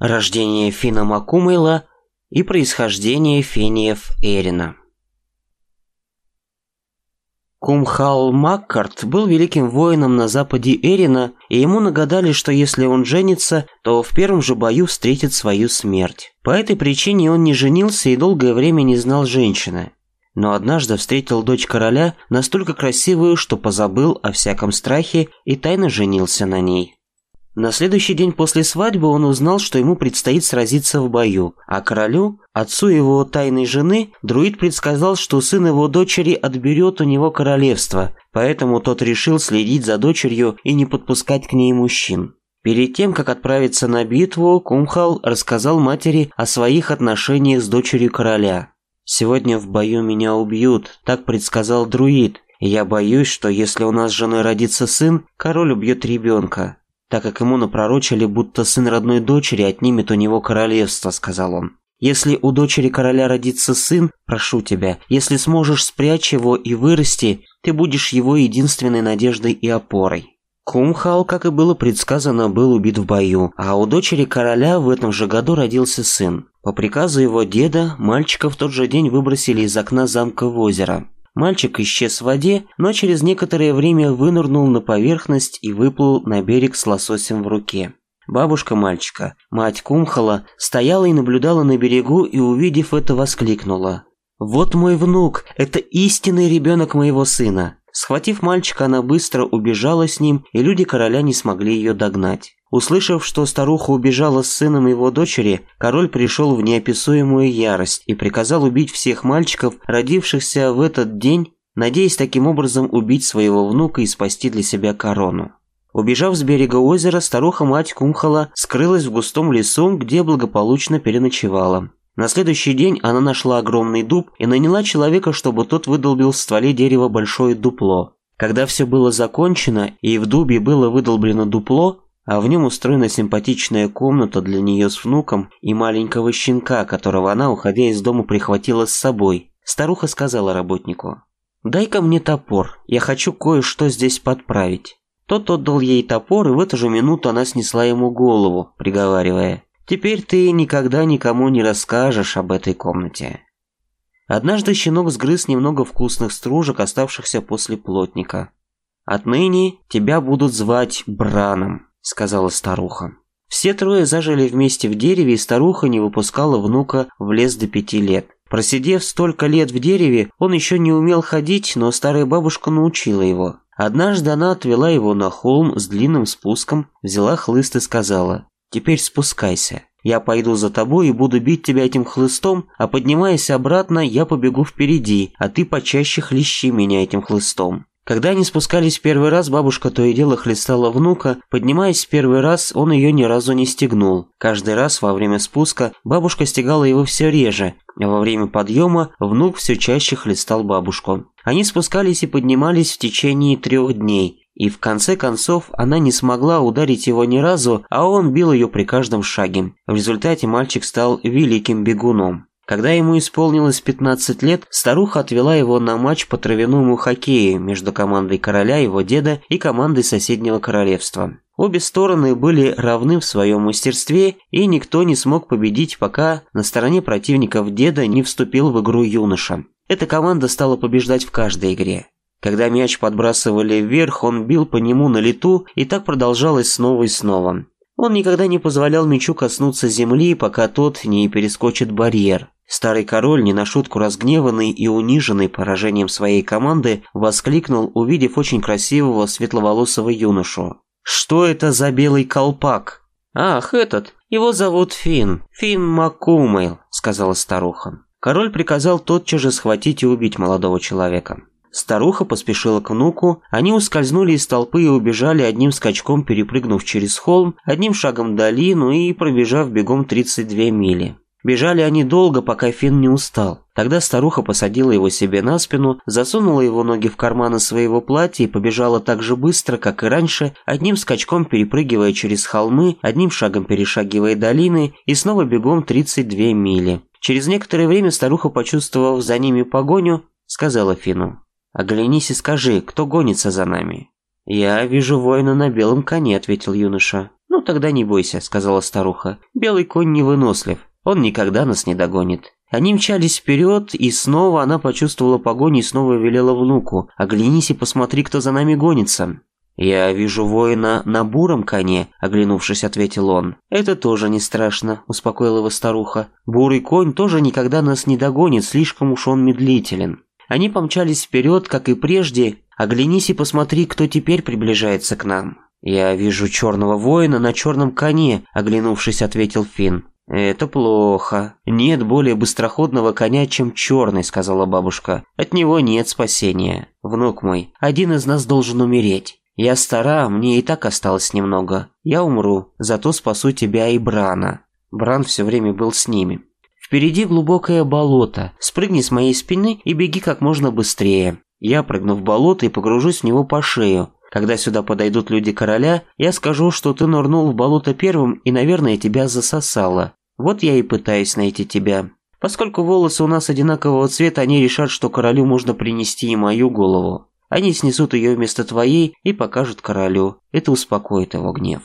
Рождение Фина Макумейла и происхождение фениев Эрина. Кумхал Маккарт был великим воином на западе Эрина, и ему нагадали, что если он женится, то в первом же бою встретит свою смерть. По этой причине он не женился и долгое время не знал женщины. Но однажды встретил дочь короля, настолько красивую, что позабыл о всяком страхе и тайно женился на ней. На следующий день после свадьбы он узнал, что ему предстоит сразиться в бою, а королю, отцу его тайной жены, друид предсказал, что сын его дочери отберет у него королевство, поэтому тот решил следить за дочерью и не подпускать к ней мужчин. Перед тем, как отправиться на битву, Кумхал рассказал матери о своих отношениях с дочерью короля. «Сегодня в бою меня убьют», – так предсказал друид. «Я боюсь, что если у нас с женой родится сын, король убьет ребенка так как ему напророчили, будто сын родной дочери отнимет у него королевство», — сказал он. «Если у дочери короля родится сын, прошу тебя, если сможешь спрячь его и вырасти, ты будешь его единственной надеждой и опорой». Кумхал, как и было предсказано, был убит в бою, а у дочери короля в этом же году родился сын. По приказу его деда, мальчика в тот же день выбросили из окна замка в озеро. Мальчик исчез в воде, но через некоторое время вынырнул на поверхность и выплыл на берег с лососем в руке. Бабушка мальчика, мать Кумхала, стояла и наблюдала на берегу и, увидев это, воскликнула. «Вот мой внук! Это истинный ребенок моего сына!» Схватив мальчика, она быстро убежала с ним, и люди короля не смогли ее догнать. Услышав, что старуха убежала с сыном его дочери, король пришел в неописуемую ярость и приказал убить всех мальчиков, родившихся в этот день, надеясь таким образом убить своего внука и спасти для себя корону. Убежав с берега озера, старуха-мать Кумхала скрылась в густом лесу, где благополучно переночевала. На следующий день она нашла огромный дуб и наняла человека, чтобы тот выдолбил в стволе дерева большое дупло. Когда все было закончено и в дубе было выдолблено дупло, а в нем устроена симпатичная комната для нее с внуком и маленького щенка, которого она, уходя из дома, прихватила с собой. Старуха сказала работнику, «Дай-ка мне топор, я хочу кое-что здесь подправить». Тот отдал ей топор, и в эту же минуту она снесла ему голову, приговаривая, «Теперь ты никогда никому не расскажешь об этой комнате». Однажды щенок сгрыз немного вкусных стружек, оставшихся после плотника. «Отныне тебя будут звать Браном». — сказала старуха. Все трое зажили вместе в дереве, и старуха не выпускала внука в лес до пяти лет. Просидев столько лет в дереве, он еще не умел ходить, но старая бабушка научила его. Однажды она отвела его на холм с длинным спуском, взяла хлыст и сказала «Теперь спускайся». Я пойду за тобой и буду бить тебя этим хлыстом, а поднимаясь обратно, я побегу впереди, а ты почаще хлещи меня этим хлыстом. Когда они спускались первый раз, бабушка то и дело хлестала внука. Поднимаясь в первый раз, он ее ни разу не стегнул. Каждый раз во время спуска бабушка стегала его все реже, а во время подъема внук все чаще хлестал бабушку. Они спускались и поднимались в течение трех дней. И в конце концов она не смогла ударить его ни разу, а он бил ее при каждом шаге. В результате мальчик стал великим бегуном. Когда ему исполнилось 15 лет, старуха отвела его на матч по травяному хоккею между командой короля, его деда и командой соседнего королевства. Обе стороны были равны в своем мастерстве, и никто не смог победить, пока на стороне противников деда не вступил в игру юноша. Эта команда стала побеждать в каждой игре. Когда мяч подбрасывали вверх, он бил по нему на лету, и так продолжалось снова и снова. Он никогда не позволял мячу коснуться земли, пока тот не перескочит барьер. Старый король, не на шутку разгневанный и униженный поражением своей команды, воскликнул, увидев очень красивого светловолосого юношу. «Что это за белый колпак?» «Ах, этот! Его зовут Фин. Фин Макумейл», — сказала старуха. Король приказал тотчас же схватить и убить молодого человека. Старуха поспешила к внуку, они ускользнули из толпы и убежали одним скачком, перепрыгнув через холм, одним шагом долину и пробежав бегом 32 мили. Бежали они долго, пока Финн не устал. Тогда старуха посадила его себе на спину, засунула его ноги в карманы своего платья и побежала так же быстро, как и раньше, одним скачком перепрыгивая через холмы, одним шагом перешагивая долины и снова бегом 32 мили. Через некоторое время старуха, почувствовав за ними погоню, сказала Фину: «Оглянись и скажи, кто гонится за нами?» «Я вижу воина на белом коне», — ответил юноша. «Ну тогда не бойся», — сказала старуха. «Белый конь невынослив. Он никогда нас не догонит. Они мчались вперед, и снова она почувствовала погоню и снова велела внуку. «Оглянись и посмотри, кто за нами гонится». «Я вижу воина на буром коне», — оглянувшись, ответил он. «Это тоже не страшно», — успокоила его старуха. «Бурый конь тоже никогда нас не догонит, слишком уж он медлителен». Они помчались вперед, как и прежде. «Оглянись и посмотри, кто теперь приближается к нам». «Я вижу черного воина на черном коне», — оглянувшись, ответил Финн. «Это плохо. Нет более быстроходного коня, чем черный», — сказала бабушка. «От него нет спасения. Внук мой, один из нас должен умереть. Я стара, мне и так осталось немного. Я умру, зато спасу тебя и Брана». Бран все время был с ними. «Впереди глубокое болото. Спрыгни с моей спины и беги как можно быстрее. Я прыгну в болото и погружусь в него по шею. Когда сюда подойдут люди короля, я скажу, что ты нырнул в болото первым и, наверное, тебя засосало. Вот я и пытаюсь найти тебя. Поскольку волосы у нас одинакового цвета, они решат, что королю можно принести и мою голову. Они снесут ее вместо твоей и покажут королю. Это успокоит его гнев.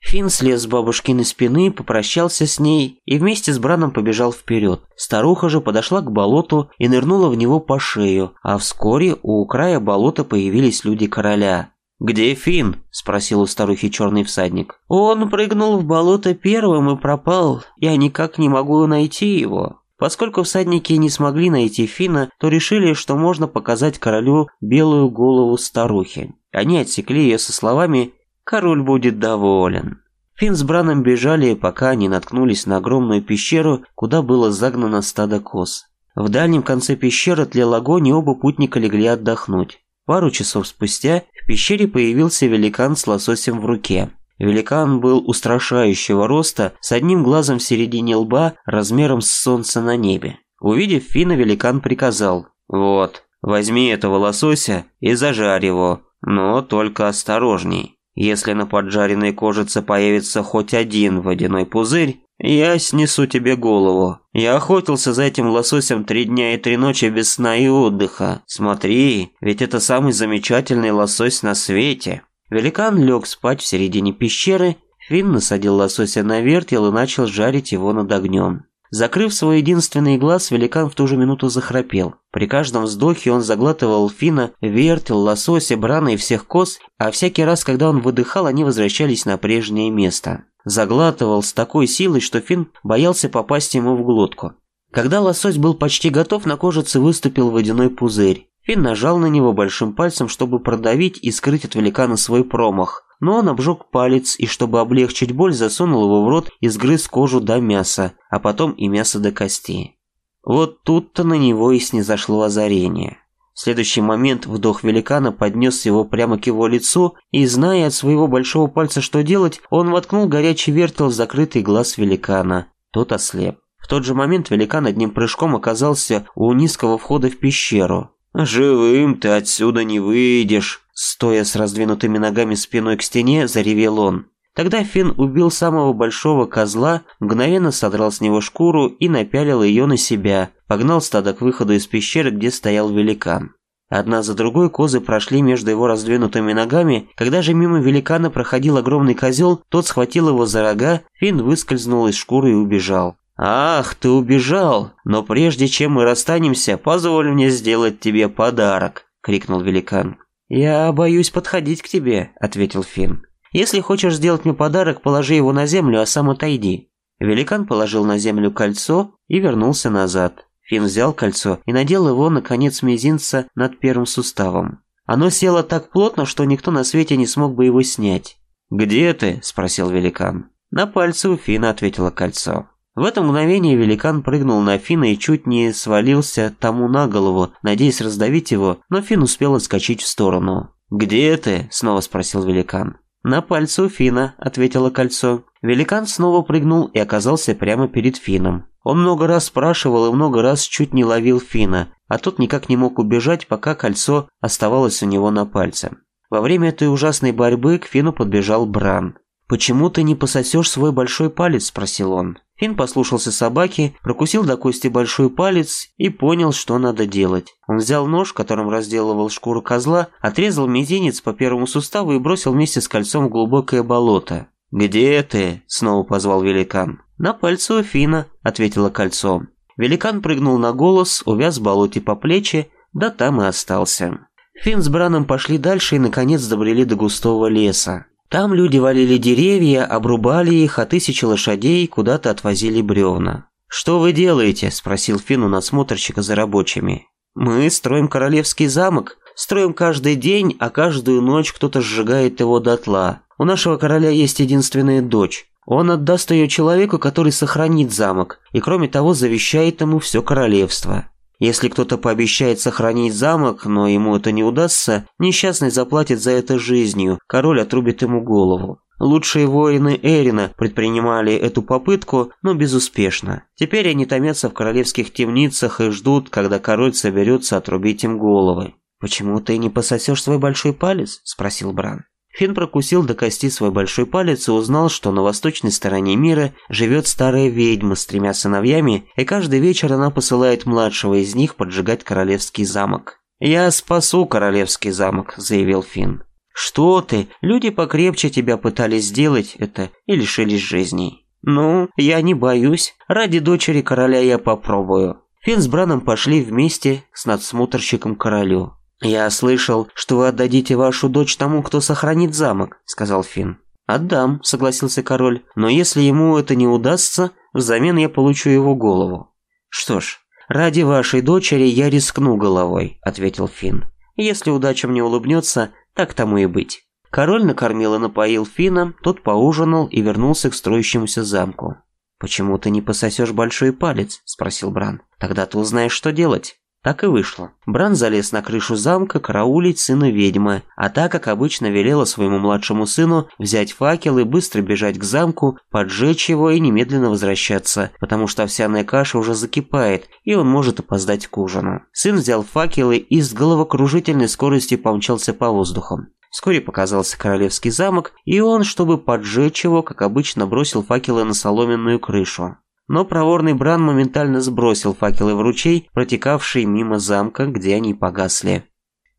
Финн слез с бабушкиной спины, попрощался с ней и вместе с Браном побежал вперед. Старуха же подошла к болоту и нырнула в него по шею, а вскоре у края болота появились люди короля. «Где Финн?» – спросил у старухи черный всадник. «Он прыгнул в болото первым и пропал. Я никак не могу найти его». Поскольку всадники не смогли найти Фина, то решили, что можно показать королю белую голову старухи. Они отсекли ее со словами «Король будет доволен». Фин с Браном бежали, пока не наткнулись на огромную пещеру, куда было загнано стадо коз. В дальнем конце пещеры тлел огонь, и оба путника легли отдохнуть. Пару часов спустя в пещере появился великан с лососем в руке. Великан был устрашающего роста, с одним глазом в середине лба, размером с солнце на небе. Увидев Фина, великан приказал «Вот, возьми этого лосося и зажарь его, но только осторожней. Если на поджаренной кожице появится хоть один водяной пузырь, «Я снесу тебе голову. Я охотился за этим лососем три дня и три ночи без сна и отдыха. Смотри, ведь это самый замечательный лосось на свете». Великан лег спать в середине пещеры, Финн насадил лосося на вертел и начал жарить его над огнем. Закрыв свой единственный глаз, великан в ту же минуту захрапел. При каждом вздохе он заглатывал фина, вертел, лосося, брана и всех коз, а всякий раз, когда он выдыхал, они возвращались на прежнее место заглатывал с такой силой, что Финн боялся попасть ему в глотку. Когда лосось был почти готов, на кожице выступил водяной пузырь. Финн нажал на него большим пальцем, чтобы продавить и скрыть от великана свой промах. Но он обжег палец и, чтобы облегчить боль, засунул его в рот и сгрыз кожу до мяса, а потом и мясо до костей. Вот тут-то на него и снизошло озарение. В следующий момент вдох великана поднес его прямо к его лицу, и, зная от своего большого пальца, что делать, он воткнул горячий вертел в закрытый глаз великана. Тот ослеп. В тот же момент великан одним прыжком оказался у низкого входа в пещеру. «Живым ты отсюда не выйдешь!» Стоя с раздвинутыми ногами спиной к стене, заревел он. Тогда Финн убил самого большого козла, мгновенно содрал с него шкуру и напялил ее на себя, погнал стадо к выходу из пещеры, где стоял великан. Одна за другой козы прошли между его раздвинутыми ногами, когда же мимо великана проходил огромный козел, тот схватил его за рога, Финн выскользнул из шкуры и убежал. «Ах, ты убежал! Но прежде чем мы расстанемся, позволь мне сделать тебе подарок!» – крикнул великан. «Я боюсь подходить к тебе», – ответил Финн. Если хочешь сделать мне подарок, положи его на землю, а сам отойди». Великан положил на землю кольцо и вернулся назад. Финн взял кольцо и надел его на конец мизинца над первым суставом. Оно село так плотно, что никто на свете не смог бы его снять. «Где ты?» – спросил великан. На пальце у Фина ответило кольцо. В это мгновение великан прыгнул на Фина и чуть не свалился тому на голову, надеясь раздавить его, но Фин успел отскочить в сторону. «Где ты?» – снова спросил великан. «На пальце у Фина», — ответило кольцо. Великан снова прыгнул и оказался прямо перед Фином. Он много раз спрашивал и много раз чуть не ловил Фина, а тот никак не мог убежать, пока кольцо оставалось у него на пальце. Во время этой ужасной борьбы к Фину подбежал Бран. «Почему ты не пососешь свой большой палец?» – спросил он. Финн послушался собаки, прокусил до кости большой палец и понял, что надо делать. Он взял нож, которым разделывал шкуру козла, отрезал мизинец по первому суставу и бросил вместе с кольцом в глубокое болото. «Где ты?» – снова позвал великан. «На пальце Фина», – ответило кольцо. Великан прыгнул на голос, увяз в болоте по плечи, да там и остался. Финн с Браном пошли дальше и, наконец, добрели до густого леса. Там люди валили деревья, обрубали их, а тысячи лошадей куда-то отвозили бревна. «Что вы делаете?» – спросил Финн у надсмотрщика за рабочими. «Мы строим королевский замок. Строим каждый день, а каждую ночь кто-то сжигает его дотла. У нашего короля есть единственная дочь. Он отдаст ее человеку, который сохранит замок, и кроме того завещает ему все королевство. Если кто-то пообещает сохранить замок, но ему это не удастся, несчастный заплатит за это жизнью, король отрубит ему голову. Лучшие воины Эрина предпринимали эту попытку, но безуспешно. Теперь они томятся в королевских темницах и ждут, когда король соберется отрубить им головы. «Почему ты не пососешь свой большой палец?» – спросил Бран. Фин прокусил до кости свой большой палец и узнал, что на восточной стороне мира живет старая ведьма с тремя сыновьями, и каждый вечер она посылает младшего из них поджигать королевский замок. «Я спасу королевский замок», – заявил Фин. «Что ты? Люди покрепче тебя пытались сделать это и лишились жизни. «Ну, я не боюсь. Ради дочери короля я попробую». Финн с Браном пошли вместе с надсмотрщиком королю. «Я слышал, что вы отдадите вашу дочь тому, кто сохранит замок», — сказал Финн. «Отдам», — согласился король, — «но если ему это не удастся, взамен я получу его голову». «Что ж, ради вашей дочери я рискну головой», — ответил Финн. «Если удача мне улыбнется, так тому и быть». Король накормил и напоил Фина, тот поужинал и вернулся к строящемуся замку. «Почему ты не пососешь большой палец?» – спросил Бран. «Тогда ты узнаешь, что делать». Так и вышло. Бран залез на крышу замка караулить сына ведьмы, а та, как обычно, велела своему младшему сыну взять факел и быстро бежать к замку, поджечь его и немедленно возвращаться, потому что овсяная каша уже закипает, и он может опоздать к ужину. Сын взял факелы и с головокружительной скоростью помчался по воздуху. Вскоре показался королевский замок, и он, чтобы поджечь его, как обычно, бросил факелы на соломенную крышу. Но проворный Бран моментально сбросил факелы в ручей, протекавший мимо замка, где они погасли.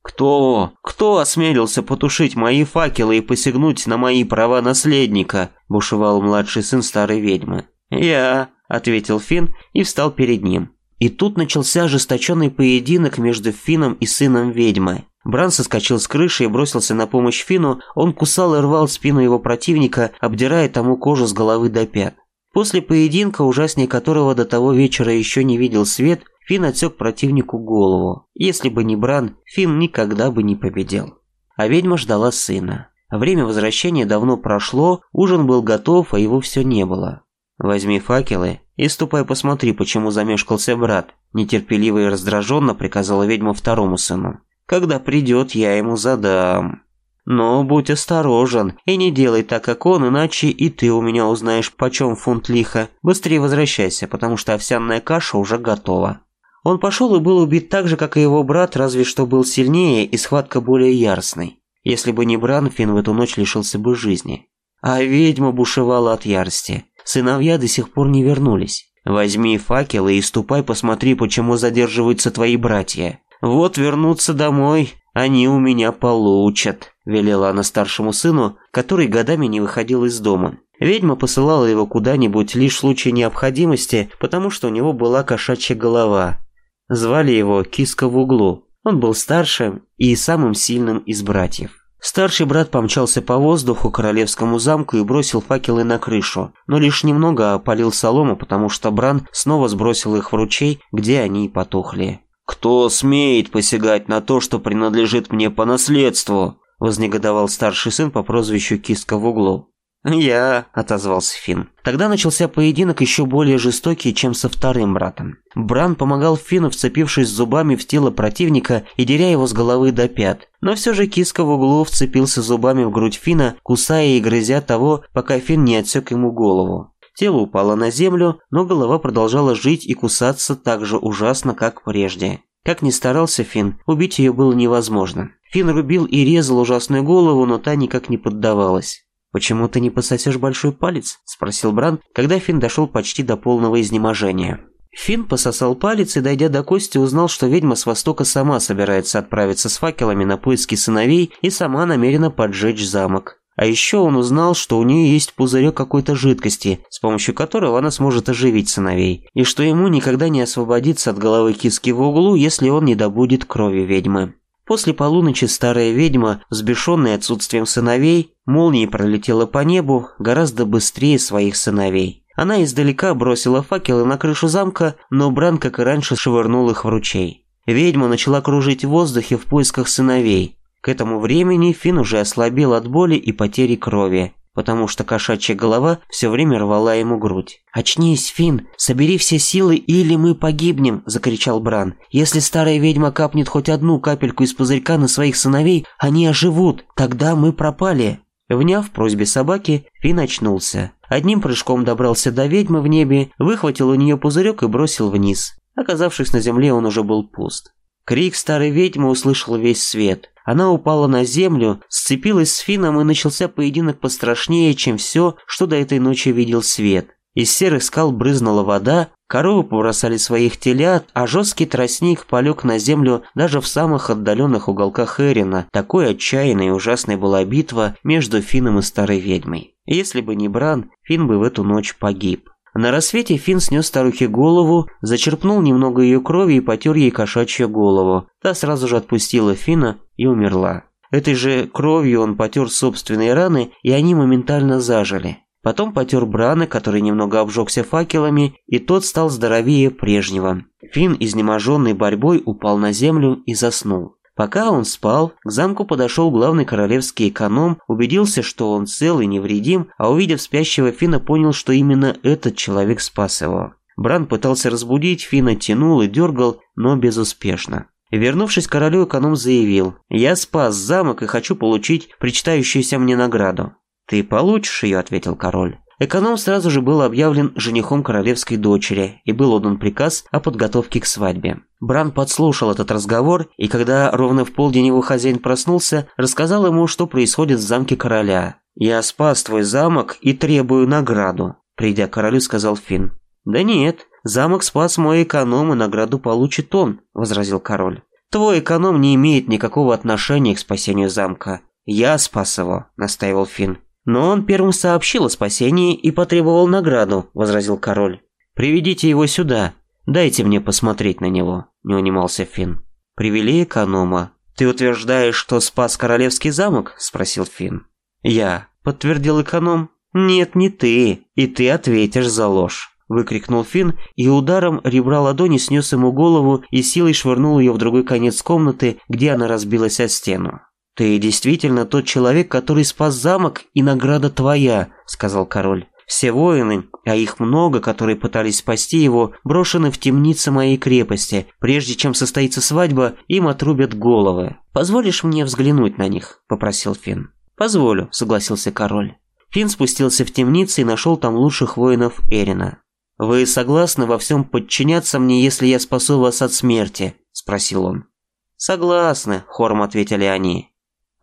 «Кто? Кто осмелился потушить мои факелы и посягнуть на мои права наследника?» – бушевал младший сын старой ведьмы. «Я», – ответил Финн и встал перед ним. И тут начался ожесточенный поединок между Финном и сыном ведьмы. Бран соскочил с крыши и бросился на помощь Фину. Он кусал и рвал спину его противника, обдирая тому кожу с головы до пят. После поединка, ужаснее которого до того вечера еще не видел свет, Финн отсек противнику голову. Если бы не Бран, Финн никогда бы не победил. А ведьма ждала сына. Время возвращения давно прошло, ужин был готов, а его все не было. «Возьми факелы и ступай посмотри, почему замешкался брат», нетерпеливо и раздраженно приказала ведьма второму сыну. «Когда придет, я ему задам». Но будь осторожен и не делай так, как он, иначе и ты у меня узнаешь, почем фунт лиха. Быстрее возвращайся, потому что овсяная каша уже готова». Он пошел и был убит так же, как и его брат, разве что был сильнее и схватка более яростной. Если бы не Бранфин, в эту ночь лишился бы жизни. А ведьма бушевала от ярости. Сыновья до сих пор не вернулись. «Возьми факелы и ступай, посмотри, почему задерживаются твои братья. Вот вернуться домой, они у меня получат». – велела она старшему сыну, который годами не выходил из дома. Ведьма посылала его куда-нибудь лишь в случае необходимости, потому что у него была кошачья голова. Звали его Киска в углу. Он был старшим и самым сильным из братьев. Старший брат помчался по воздуху к королевскому замку и бросил факелы на крышу, но лишь немного опалил солому, потому что Бран снова сбросил их в ручей, где они и потухли. «Кто смеет посягать на то, что принадлежит мне по наследству?» — вознегодовал старший сын по прозвищу Киска в углу. «Я», — отозвался Финн. Тогда начался поединок еще более жестокий, чем со вторым братом. Бран помогал Финну, вцепившись зубами в тело противника и деря его с головы до пят. Но все же киска в углу вцепился зубами в грудь Фина, кусая и грызя того, пока Финн не отсек ему голову. Тело упало на землю, но голова продолжала жить и кусаться так же ужасно, как прежде. Как ни старался Финн, убить ее было невозможно. Финн рубил и резал ужасную голову, но та никак не поддавалась. «Почему ты не пососешь большой палец?» – спросил Бран, когда Финн дошел почти до полного изнеможения. Финн пососал палец и, дойдя до кости, узнал, что ведьма с востока сама собирается отправиться с факелами на поиски сыновей и сама намерена поджечь замок. А еще он узнал, что у нее есть пузырек какой-то жидкости, с помощью которого она сможет оживить сыновей, и что ему никогда не освободиться от головы киски в углу, если он не добудет крови ведьмы. После полуночи старая ведьма, взбешенная отсутствием сыновей, молнией пролетела по небу гораздо быстрее своих сыновей. Она издалека бросила факелы на крышу замка, но Бран, как и раньше, швырнул их в ручей. Ведьма начала кружить в воздухе в поисках сыновей, к этому времени Фин уже ослабел от боли и потери крови, потому что кошачья голова все время рвала ему грудь. «Очнись, Фин, собери все силы, или мы погибнем!» – закричал Бран. «Если старая ведьма капнет хоть одну капельку из пузырька на своих сыновей, они оживут, тогда мы пропали!» Вняв просьбе собаки, Фин очнулся. Одним прыжком добрался до ведьмы в небе, выхватил у нее пузырек и бросил вниз. Оказавшись на земле, он уже был пуст. Крик старой ведьмы услышал весь свет. Она упала на землю, сцепилась с Фином и начался поединок пострашнее, чем все, что до этой ночи видел свет. Из серых скал брызнула вода, коровы побросали своих телят, а жесткий тростник полег на землю даже в самых отдаленных уголках Эрина. Такой отчаянной и ужасной была битва между Фином и старой ведьмой. Если бы не Бран, Фин бы в эту ночь погиб. На рассвете Финн снес старухе голову, зачерпнул немного ее крови и потер ей кошачью голову. Та сразу же отпустила Фина и умерла. Этой же кровью он потер собственные раны, и они моментально зажили. Потом потер Брана, который немного обжегся факелами, и тот стал здоровее прежнего. Финн, изнеможенный борьбой, упал на землю и заснул. Пока он спал, к замку подошел главный королевский эконом, убедился, что он цел и невредим, а увидев спящего Фина, понял, что именно этот человек спас его. Бран пытался разбудить, Фина тянул и дергал, но безуспешно. Вернувшись к королю, эконом заявил, «Я спас замок и хочу получить причитающуюся мне награду». «Ты получишь ее», — ответил король. Эконом сразу же был объявлен женихом королевской дочери и был отдан приказ о подготовке к свадьбе. Бран подслушал этот разговор, и когда ровно в полдень его хозяин проснулся, рассказал ему, что происходит в замке короля. «Я спас твой замок и требую награду», – придя к королю, сказал Финн. «Да нет, замок спас мой эконом, и награду получит он», – возразил король. «Твой эконом не имеет никакого отношения к спасению замка. Я спас его», – настаивал Финн. «Но он первым сообщил о спасении и потребовал награду», – возразил король. «Приведите его сюда. Дайте мне посмотреть на него», – не унимался Финн. «Привели эконома». «Ты утверждаешь, что спас королевский замок?» – спросил Финн. «Я», – подтвердил эконом. «Нет, не ты. И ты ответишь за ложь», – выкрикнул Финн, и ударом ребра ладони снес ему голову и силой швырнул ее в другой конец комнаты, где она разбилась о стену. «Ты действительно тот человек, который спас замок, и награда твоя», — сказал король. «Все воины, а их много, которые пытались спасти его, брошены в темницы моей крепости. Прежде чем состоится свадьба, им отрубят головы. Позволишь мне взглянуть на них?» — попросил Финн. «Позволю», — согласился король. Финн спустился в темницу и нашел там лучших воинов Эрина. «Вы согласны во всем подчиняться мне, если я спасу вас от смерти?» – спросил он. «Согласны», – хором ответили они.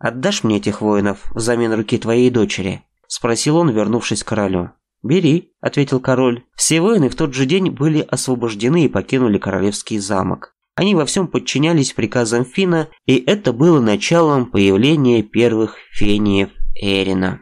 «Отдашь мне этих воинов взамен руки твоей дочери?» – спросил он, вернувшись к королю. «Бери», – ответил король. Все воины в тот же день были освобождены и покинули королевский замок. Они во всем подчинялись приказам Фина, и это было началом появления первых фениев Эрина.